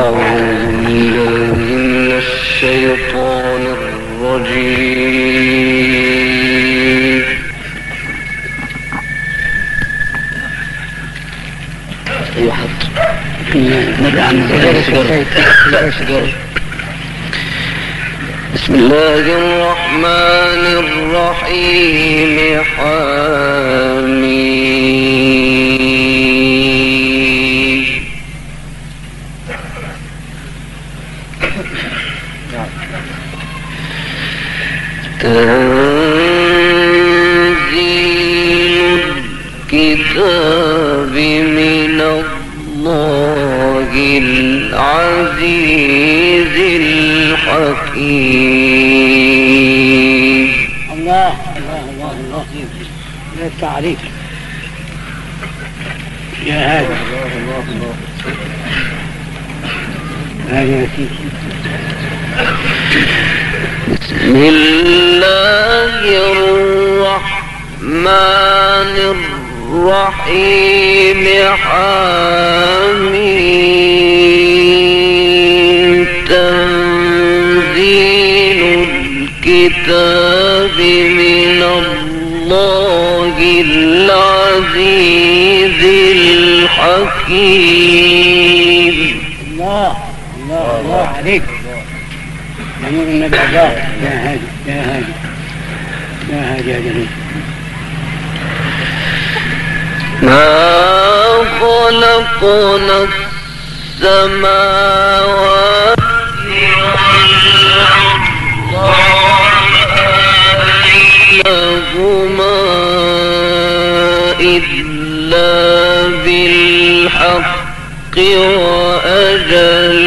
أعوذ بالله من الشيطان الرجيم يحط نبدأ بسم الله الرحمن الرحيم حميم تنزيل الكتاب من الله العزيز الحكيم. الله الله الله الله يفتح عليك يا هادي. هادي يا سيدي بسم الله الرحمن الرحيم حميم تنزيل الكتاب من الله العزيز الحكيم الله الله الله عليك يا نور النبي الله يا هادي يا هادي يا هادي يا جميل ما خلقنا السماوات بينهما إلا بالحق وأجل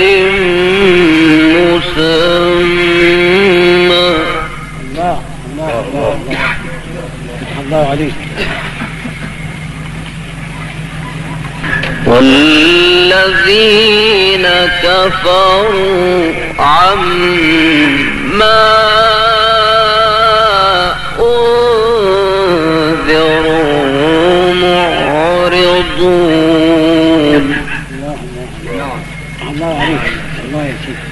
مسمى. الله عليك. والذين كفروا عما أنذروا معرضون الله الله الله فتح الله عليك الله يا سيدي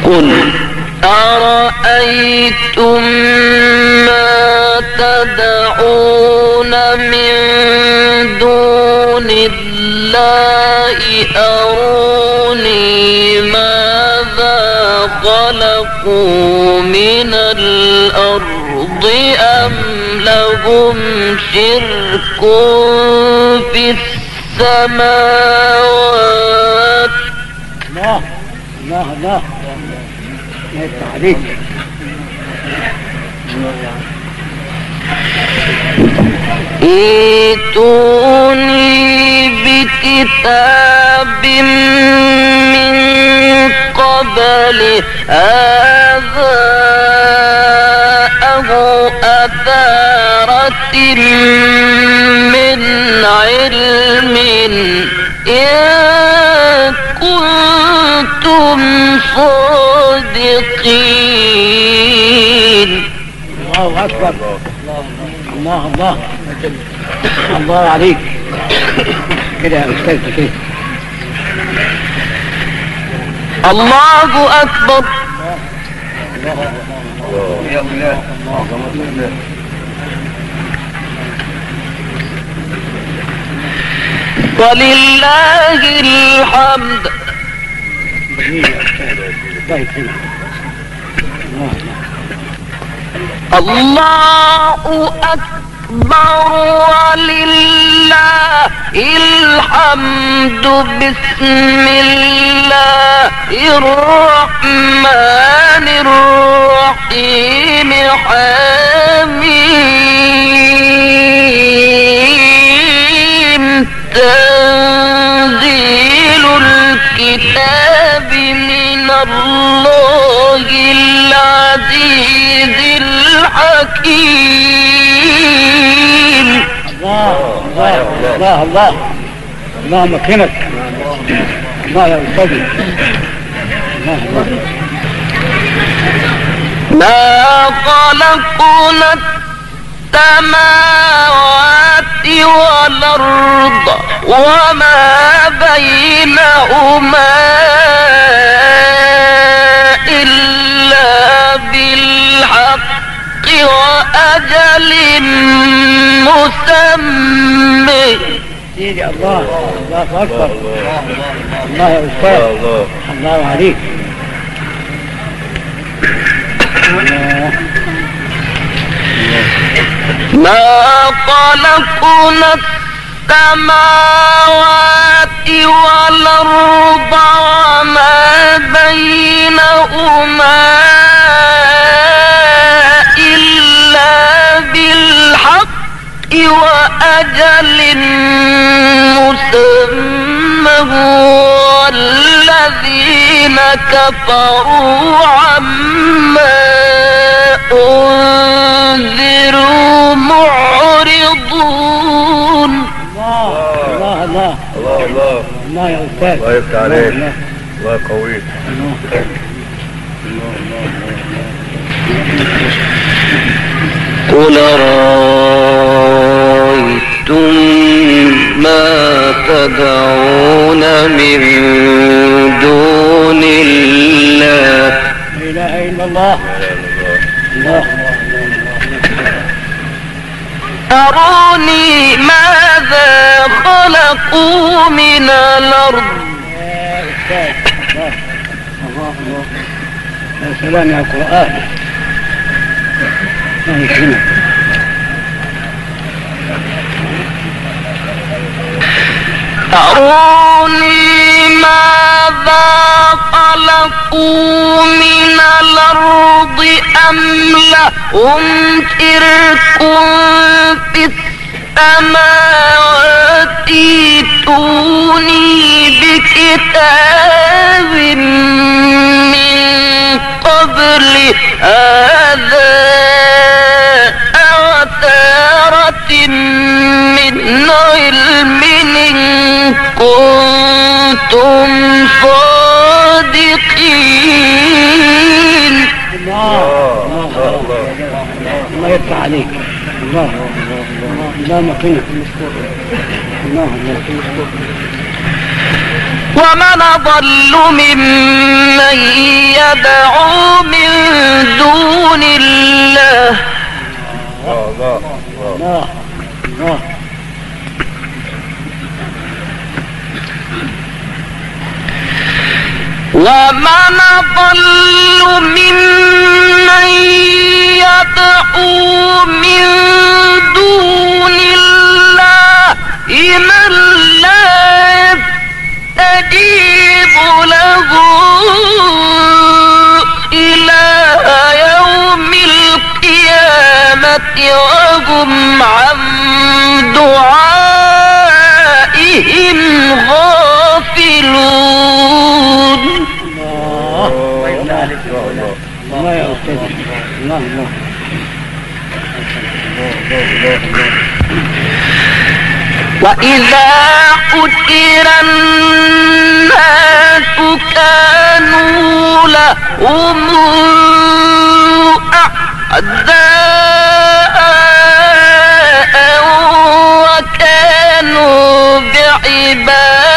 قل أرأيتم ما تدعون من دون الله؟ أروني ماذا خلقوا من الأرض أم لهم شرك في السماوات؟ الله الله الله ائتوني بكتاب من قبل هذا أو أثارة من علم. إن كنتم صادقين الله أكبر. الله الله. الله عليك. كده يا أستاذ كده الله أكبر. ولله الحمد. الله الله أكبر ولله الحمد بسم الله الرحمن الرحيم حميم الله العزيز الحكيم. الله الله الله. الله الله مكنك الله أستاذ الله الله. ما خلقنا السماوات والأرض وما بينهما بالحق وأجل مسمى. سيدي الله الله أكبر. الله يا أستاذ الله الله عليك. الله. ما خلقنا السماوات والأرض وما بينهما وأجل مسمى والذين كفروا عما أنذروا معرضون. الله الله الله الله الله الله يا أستاذ الله يفتح عليك. الله الله قوي الله. قل رأيتم ما تدعون من دون الله؟ لا إله إلا الله. الله. أروني ماذا خلقوا من الأرض؟ يا سلام يا يكرمك أروني ماذا خلقوا من الأرض أم لهم شرك في السماوات؟ ائتوني بكتاب من قبل هذا علم إن كنتم صادقين الله الله يفتح عليك الله الله الله الله ومن أضل ممن يدعو من دون الله الله الله الله ومن أضل ممن يدعو من دون الله من لا يستجيب له إلى يوم القيامة وهم عن دعائهم غافلون الله الله الله الله يا أستاذ الله الله وإذا حشر الناس كانوا لهم أعداء وكانوا بعبادتهم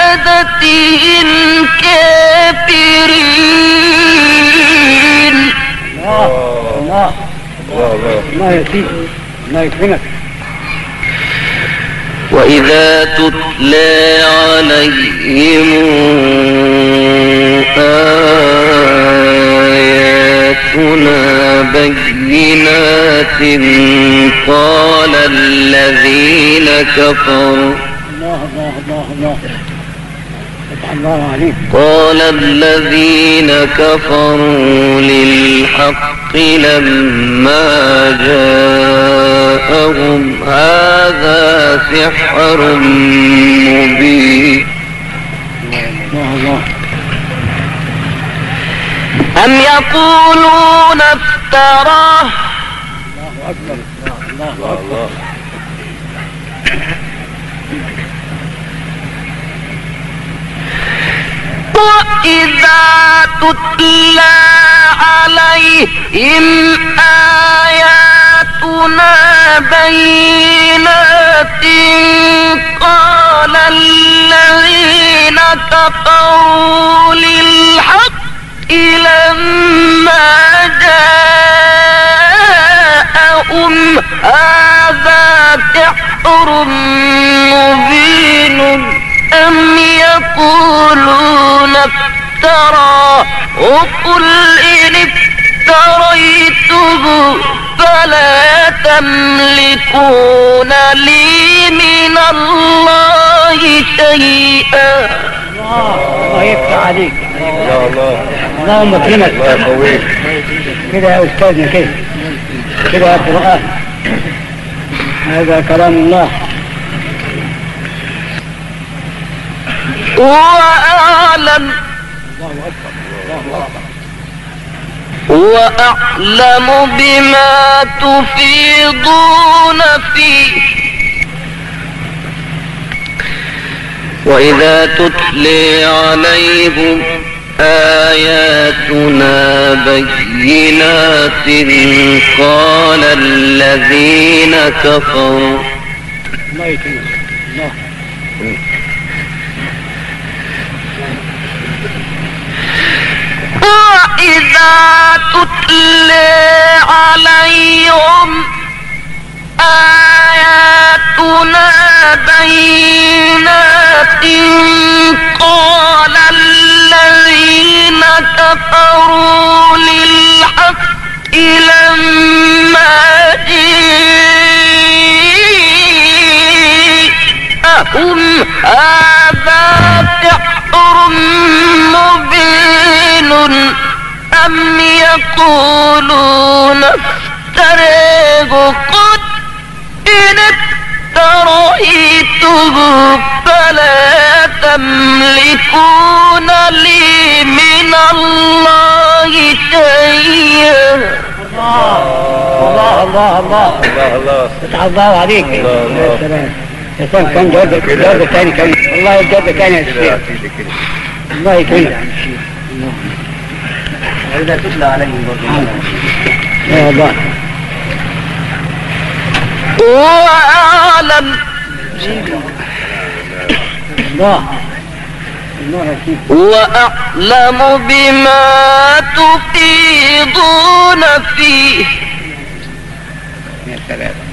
كافرين. الله الله الله سيدي الله يكرمك. وإذا تتلى عليهم آياتنا بينات قال الذين كفروا الله الله الله الله قال الذين كفروا للحق لما جاءهم هذا سحر مبين. أم يقولون افتراه؟ الله أكبر. الله أكبر. وإذا تتلى عليهم آياتنا بينات قال الذين كفروا للحق لما جاءهم هذا سحر مبين أم يقولون افترى وقل إن افتريته فلا تملكون لي من الله شيئا الله الله يفتح عليك. الله الله اللهم اكرمك. الله يقويك. كده يا أستاذنا كده كده يا قرآن. هذا كلام الله. وأعلم وأعلم بما تفيضون فيه. وإذا تتلي عليهم آياتنا بينات قال الذين كفروا وإذا تتلى عليهم آياتنا بينات قال الذين كفروا للحق لما جاءهم هذا سحر مبين أم يقولون افتريه قد إن افتريته فلا تملكون لي من الله شيئا. الله الله الله. الله الله فتح الله عليك. الله، الله. يا سلام. يا سلام كان جوابك. جوابك تاني كان والله جوابك تاني يا شيخ الله يكرمك. العزة تتلى عليهم برضه هو أعلم وأعلم بما تفيضون فيه. يا سلام.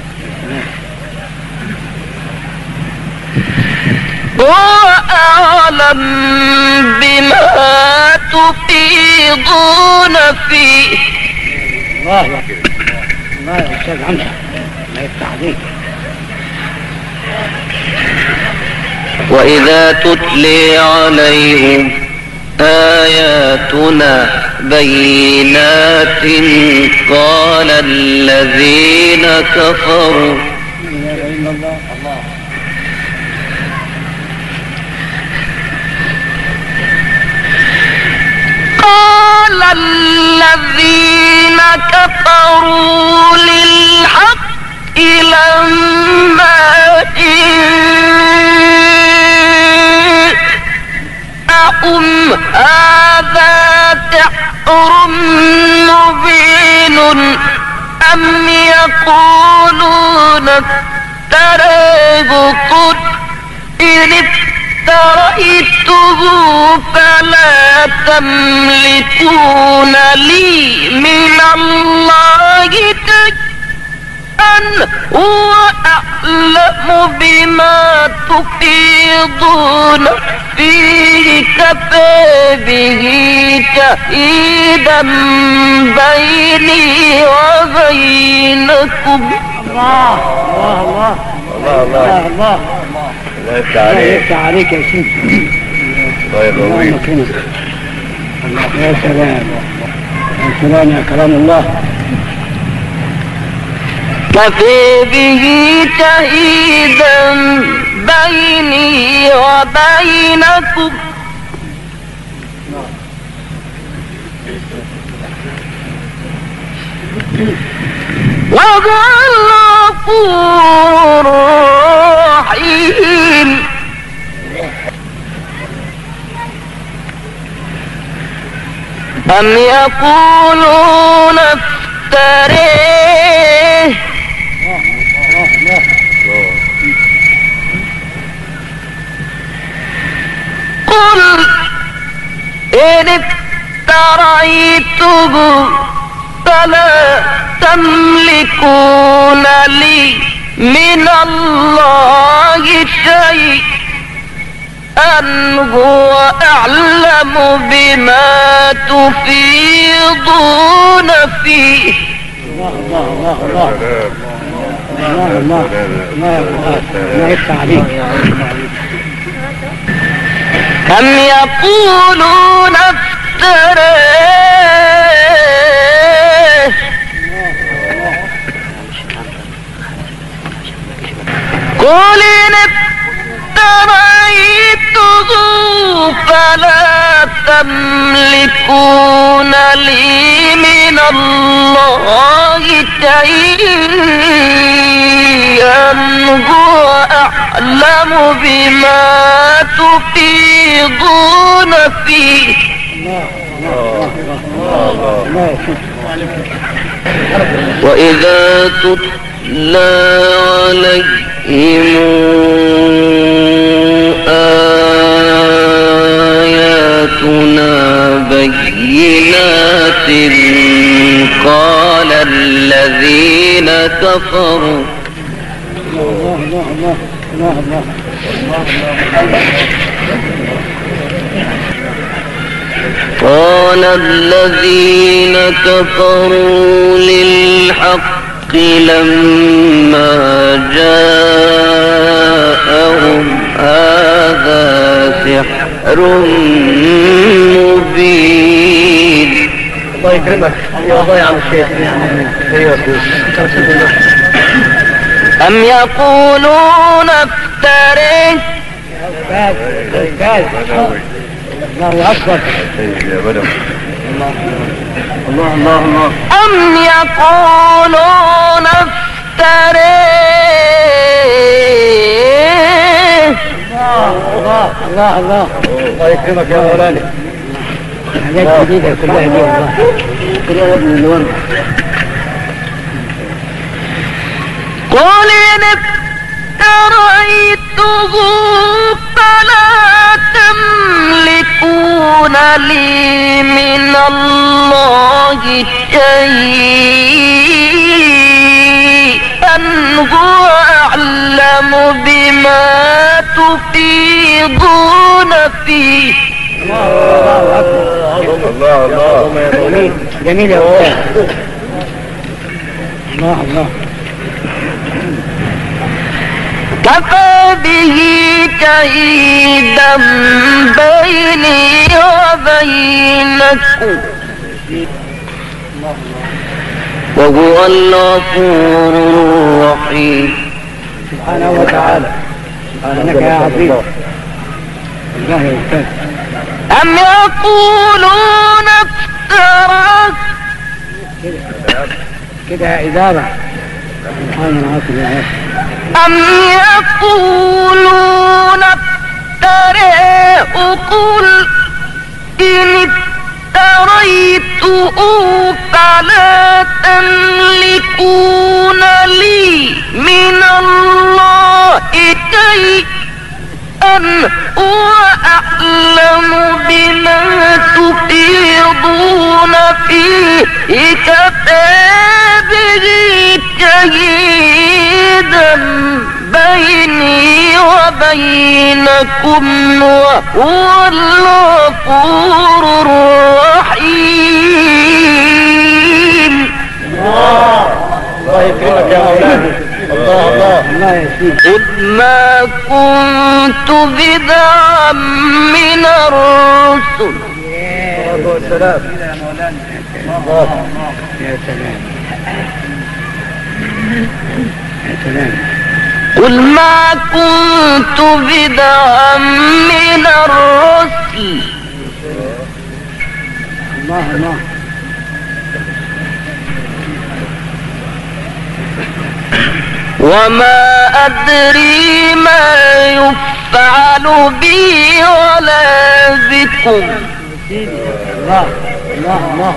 وأعلم بما تفيضون فيه. الله الله يا أستاذ عمسة الله يفتح عليك وإذا تتلي عليهم آياتنا بينات قال الذين كفروا الذين كفروا للحق لما جاءهم هذا سحر مبين أم يقولون افتريه قل إن اشتريته فلا تملكون لي من الله شيئا. هو أعلم بما تفيضون فيه كفى به شهيدا بيني وبينكم. الله الله الله الله الله, الله, الله, الله. يفتح الله عليك يفتح عليك يا سيدي. الله يقويك الله يا سلام. يا سلام يا كلام الله. كفي به شهيدا بيني وبينكم. وهو الغفور الرحيم أم يقولون افتريه. قل إن افتريته فلا تملكون لي من الله شيء أن هو أعلم بما تفيضون فيه. الله الله الله الله الله الله الله كم يقولون افتراه قل إن افتريته فلا تملكون لي من الله شيئا هو أعلم بما تفيضون فيه. وإذا تتلى آياتنا بينات قال الذين كفروا الله الله الله الله الله قال الذين كفروا للحق لما جاءهم هذا سحر مبين. الله يكرمك. يا الله يا عم الشيخ. أم يقولون افتريه أستاذ أستاذ الله أكبر يا الله الله الله أم يقولون افتريه؟ الله الله الله الله يكرمك يا مولانا حاجات جديدة كلها دي والله كلها يا ابن الورد قل إن افتريته فلا تملكون لي من الله شيئا. هو أعلم بما تفيضون فيه. الله أكبر الله الله. جميل جميل يا أستاذ. الله الله. كفى به شهيدا بيني وبينكم وهو الغفور الرحيم. سبحانه وتعالى سبحانك يا عظيم يا أم يقولون افتراه كده إدارة. سبحان العاصم يا أخي أم يقولون افتراه قل إن افتريته فلا تملكون لي من الله شيئا هو أعلم بما تفيضون فيه. كتابه شهيدا بيني وبينكم وهو الغفور الرحيم. الله يكرمك يا مولانا. الله الله. الله ما كنت بدعا من الرسل قل ما كنت بدعا من الرسل الله الله وما أدري ما يفعل بي ولا بكم. الله الله الله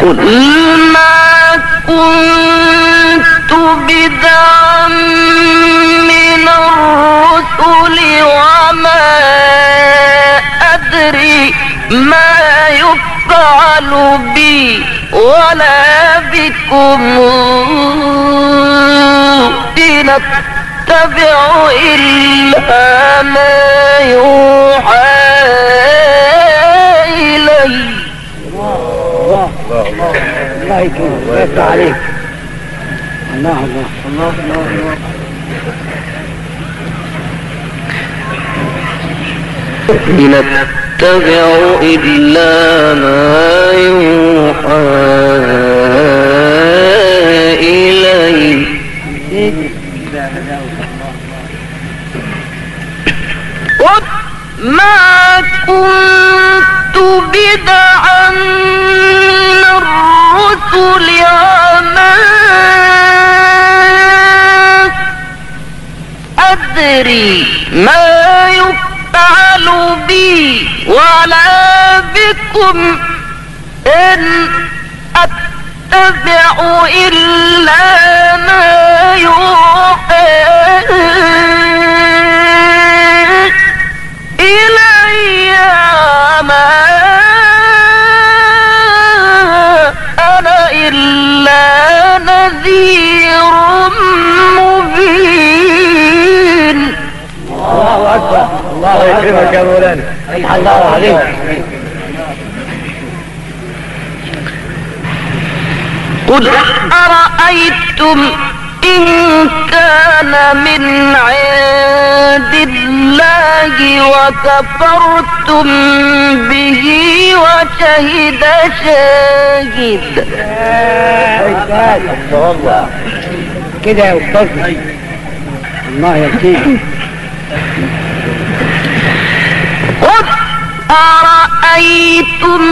قل ما كنت بدعا من الرسل وما ما يفعل بي. ولا بكم إن أتبع إلا ما يوحى إلي. الله الله يكرمك ويفتح عليك الله الله الله الله الله أتبع إلا ما يوحى إلي ما كنت بدعا من الرسل وما أدري ما يفعل بي ولا بكم إن أتبع إلا ما يوحى إلي ما أنا إلا نذير مبين. الله أكبر. الله الله يكرمك يا مولانا؟ قل أرأيتم إن كان من عند الله وكفرتم به وشهد شاهد؟ كده يا أستاذ. الله يرضيك قل أرأيتم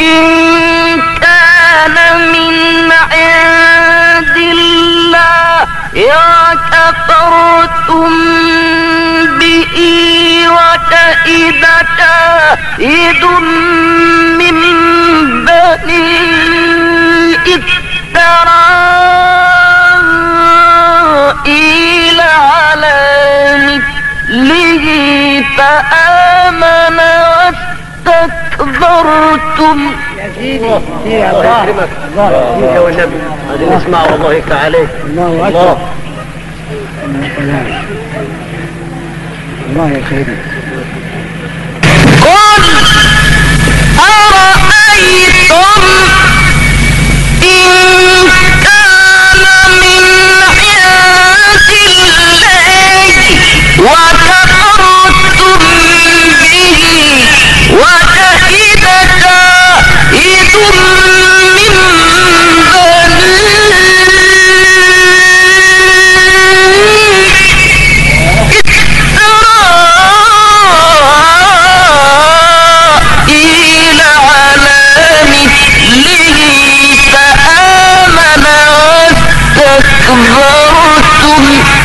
إن كان من عند الله يا كفرتم به وشهد شاهد من بني إسرائيل على مثله فآمن واستكبرتم يا سيدي يا الله الله يكرمك الله. والنبي. هذه نسمع والله يفتح عليك. الله أكبر. الله. يا سيدي. قل أرأيتم إن كان من عند الله وكفرتم وشهد شاهد من بني إسرائيل على مثله فآمن واستكبرتم.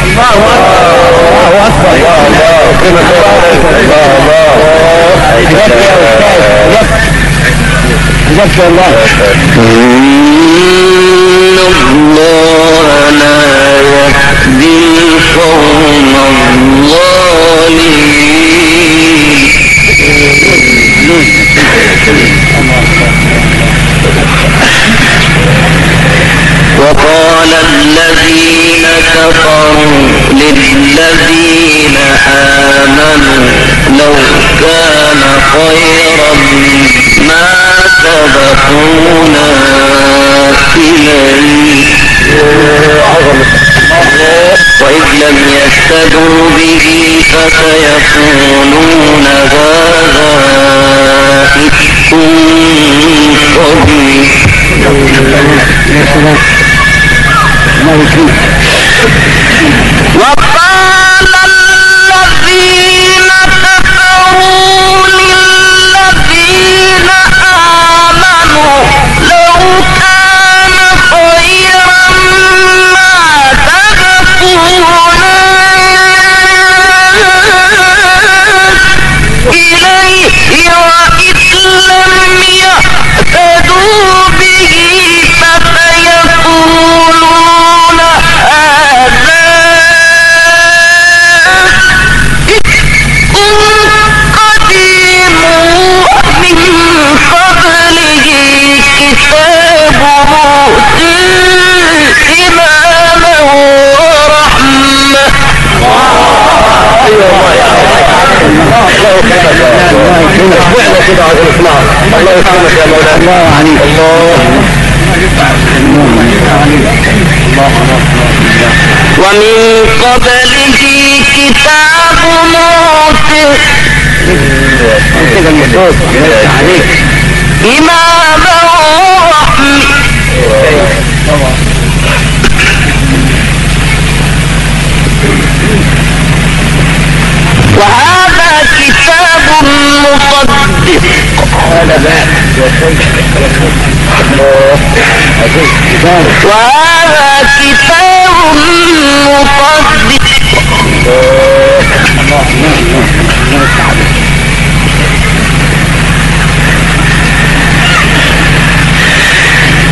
الله أكبر. الله مولانا الله عجبت يا إن الله لا يهدي القوم الظالمين وقال الذين كفروا للذين آمنوا لو كان خيرا ما سبقونا إليه. وإذ لم يهتدوا به فسيقولون هذا إفك يكرمك وقال الله يا مولانا الله ومن قبله كتاب عليك إماما ورحمة وهذا هذا بقى وهذا كتاب مصدق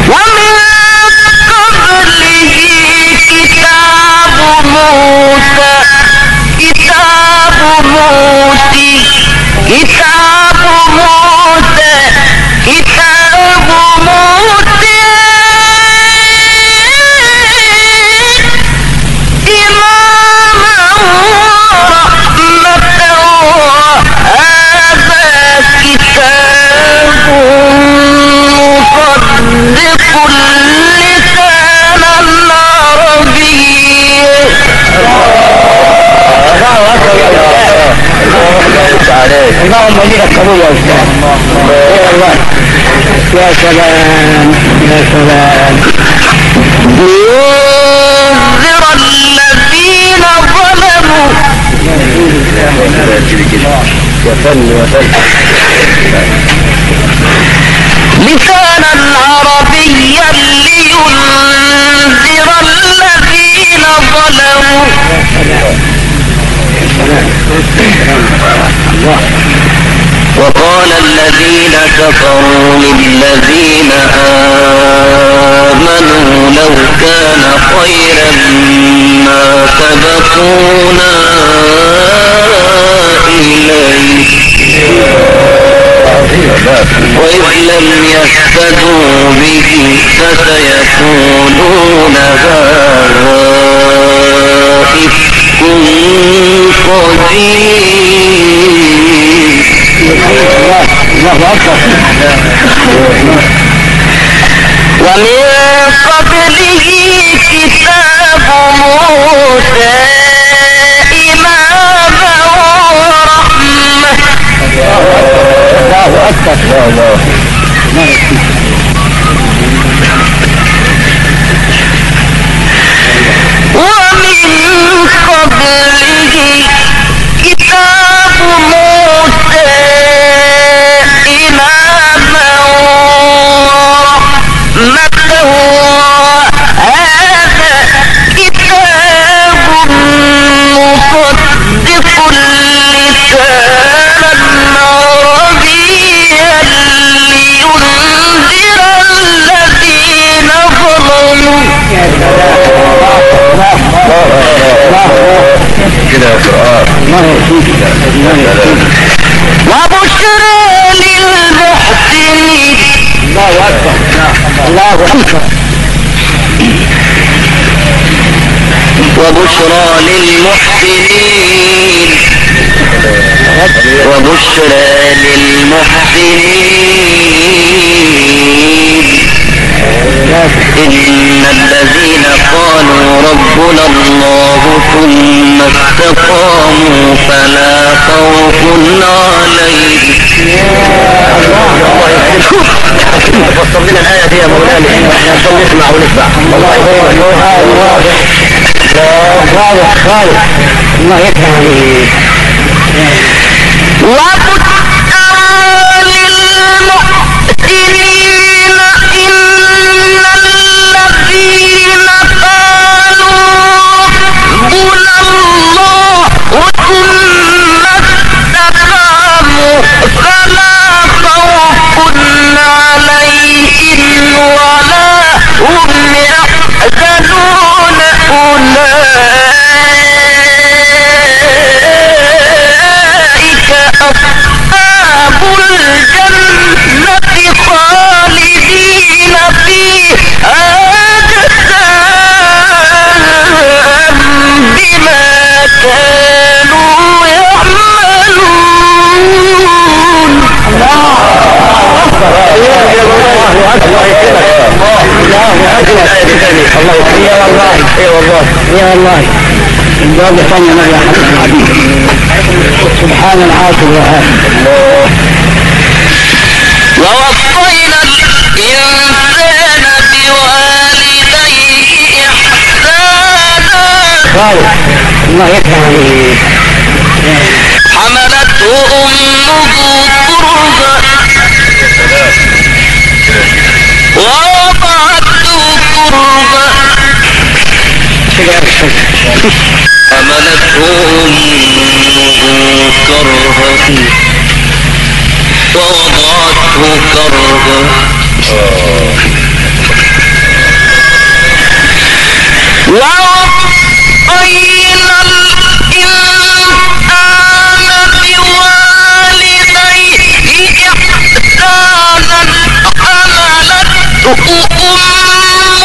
ومن قبله كتاب موسى كتاب موسى كتاب قبول يا أستاذ يا الله يا سلام يا سلام لينذر الذين ظلموا. يا فن يا فن لسانا عربيا لينذر الذين ظلموا. وقال الذين كفروا للذين آمنوا لو كان خيرا ما سبقونا إليه. وإذ لم يهتدوا به فسيقولون هذا إفك قديم. الله اكبر ومن قبله كتاب موسى إماما ورحمة الله الله ومن قبله وبشرى للمحسنين الله اكبر الله اكبر وبشرى للمحسنين وبشرى للمحسنين. إن الذين قالوا ربنا الله ثم استقاموا فلا خوف عليهم. فسر لنا الآية دي يا مولانا عشان نسمع ونسمع الله يبارك خالد خالد الله عليك الله اكبر الله اكبر الله اكبر يا والله يا والله يا والله من باب ثانية مرة حسن. العبيد سبحان العاقل والعاقل ووصينا الإنسان بوالديه إحسانا الله يكرمك حملته كده أكثر حملته أمه كرها ووضعته كرها ووصينا الإنسان بوالديه إحسانا حملته أمه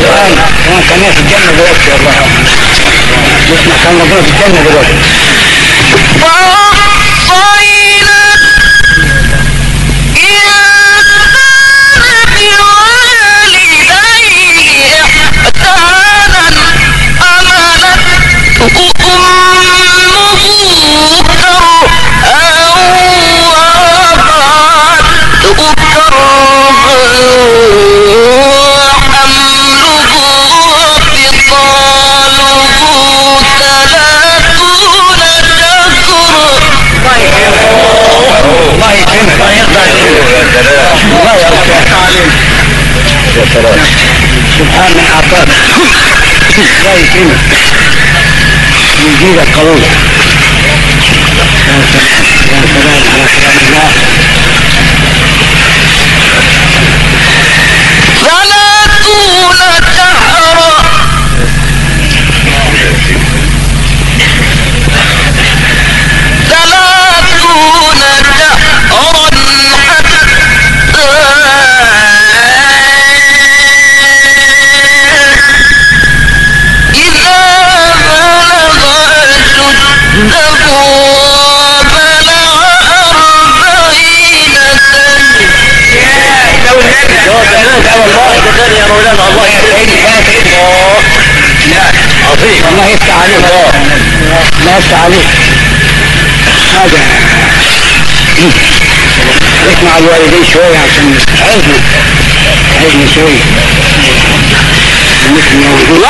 الآن كمان كان في الجنة دلوقتي والله نسمع كان ربنا في الجنة دلوقتي ووصينا الله يا سلام سبحان من أعطاك الله يكرمك يجيبك قوي يا سلام يا سلام على كلام الله مولانا الله يسعدك. عظيم. الله يفتح عليك. الله. يفتح عليك. هذا. اسمع الوالدين شوية عشان عزنا عزنا شوية. مثل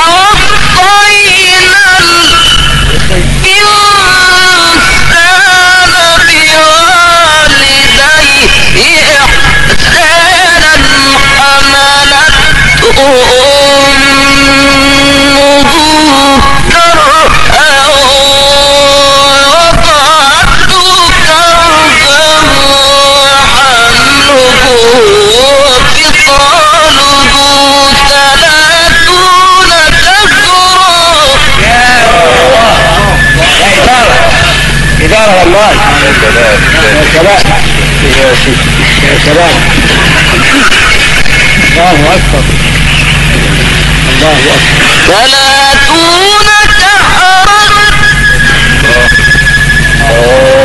إدارة والله يا سلام يا سلام يا سلام الله أكبر الله أكبر. ثلاثون شهرا. وحمله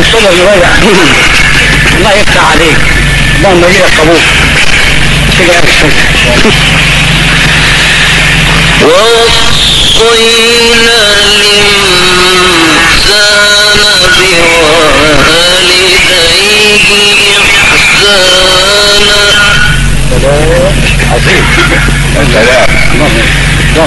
الصبح يضيع الله يفتح عليك. اللهم يجيب قبول. ووصينا الإنسان بوالديه إحسانا. عظيم. يا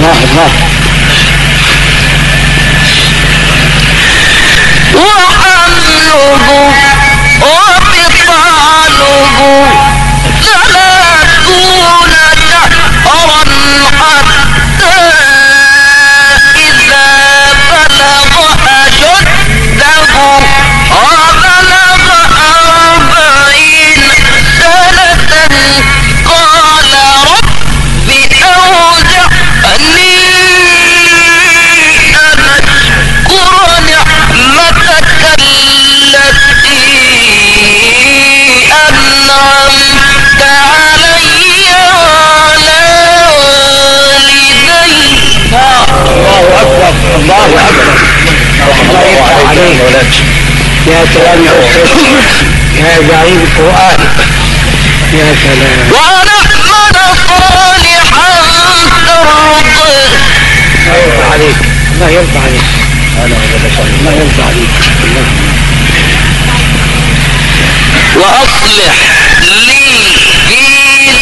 الله الله الله أكبر الله يفتح عليك يا سلام يا أستاذ يا زعيم القرآن يا سلام ونعمل صالحا ترضيه الله يرضى عليك الله يرضى عليك الله يرضى عليك وأصلح لي في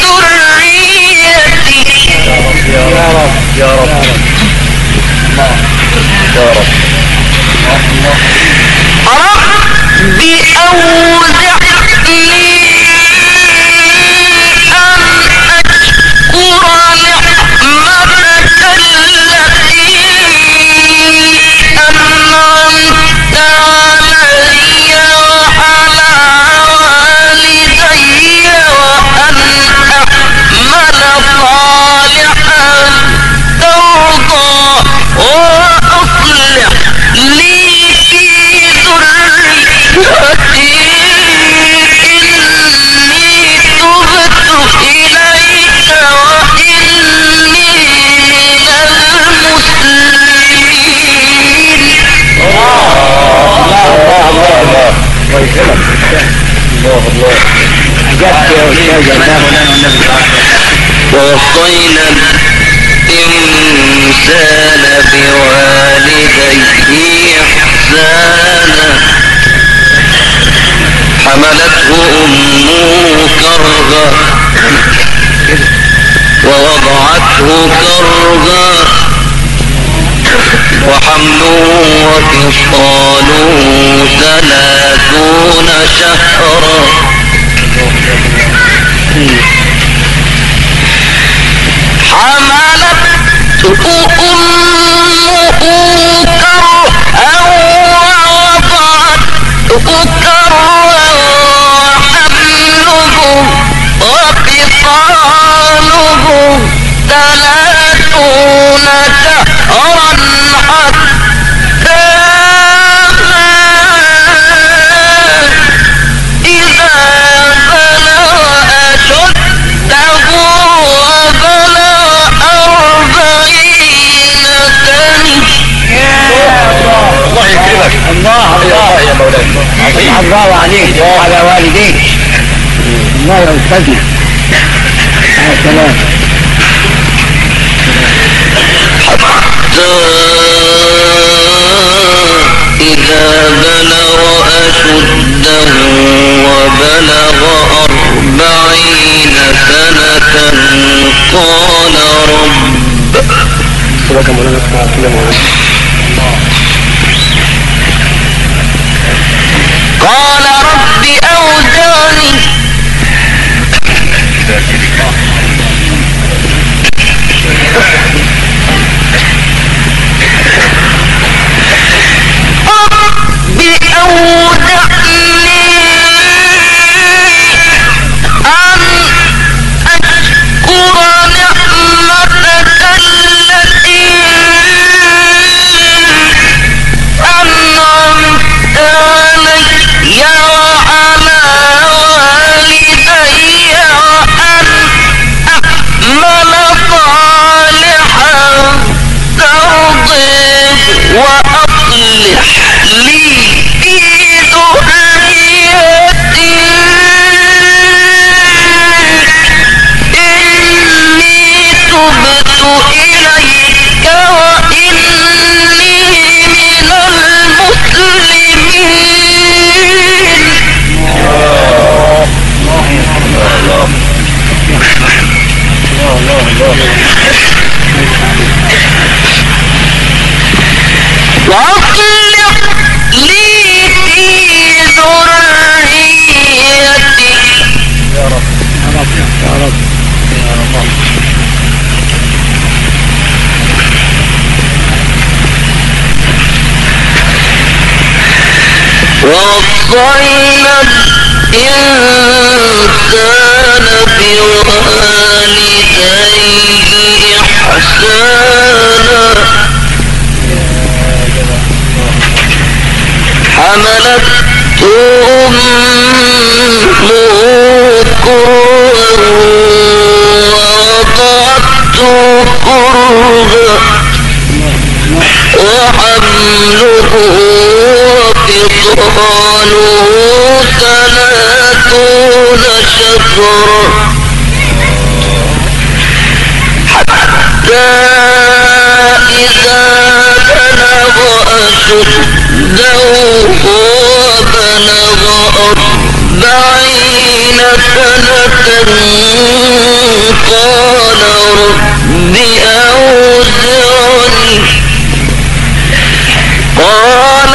ذريتي يا رب يا رب يا رب. رب. أوزعني الله الله ووصينا الإنسان بوالديه إحسانا حملته أمه كرها ووضعته كرها وحمله وفصاله ثلاثون شهرا. حملته أمه الله الله. الله يا مولانا الله عليك وعلى والديك. الله يا أستاذنا يا سلام حتى إذا بلغ أشده وبلغ أربعين سنة قال رب صدق مولانا كده مولانا قال رب ووصينا الإنسان بوالديه إحسانا. حملته أمه كرها ووضعته كرها وحمله وفصاله ثلاثون شهرا حتى إذا بلغ أشده وبلغ أربعين سنة قال رب أوزعني. قال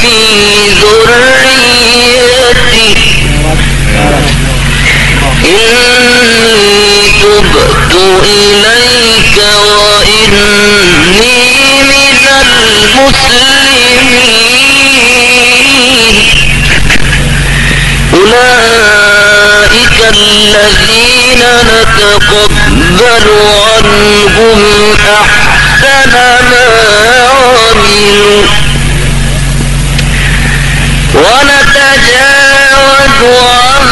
في ذريتي. إني تبت إليك وإني من المسلمين. أولئك الذين نتقبل عنهم أحسن ما عملوا. ونتجاوز عن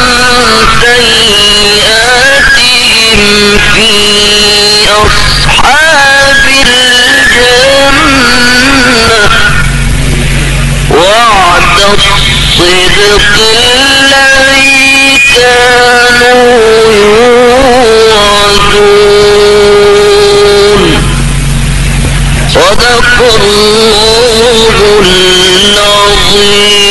سيئاتهم في أصحاب الجنة. وعد الصدق الذي كانوا يوعدون. صدق الله العظيم.